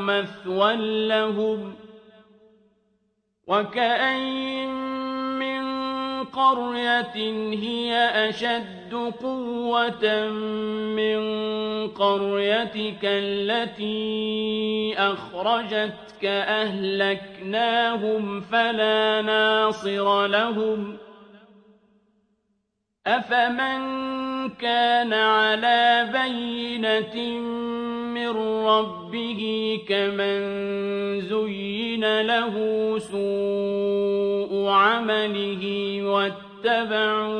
مَثْوًى لَّهُمْ ۚ وَكَأَيِّن مِّن قَرْيَةٍ هِيَ أَشَدُّ قُوَّةً مِّن قَرْيَتِكَ الَّتِي أَخْرَجَتْكَ أَهْلَكْنَاهُمْ فَلَا نَاصِرَ لَهُمْ ۚ أَفَمَن كَانَ عَلَىٰ بَيِّنَةٍ مِّن رَّبِّهِ كَمَن زُيِّنَ لَهُ سُوءُ عَمَلِهِ وَاتَّبَعُوا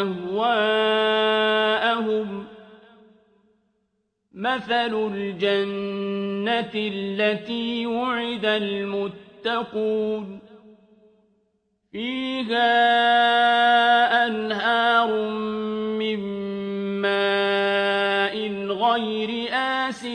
أَهْوَاءَهُم ۚ مَّثَلُ الْجَنَّةِ الَّتِي وُعِدَ الْمُتَّقُونَ ۖ فِيهَا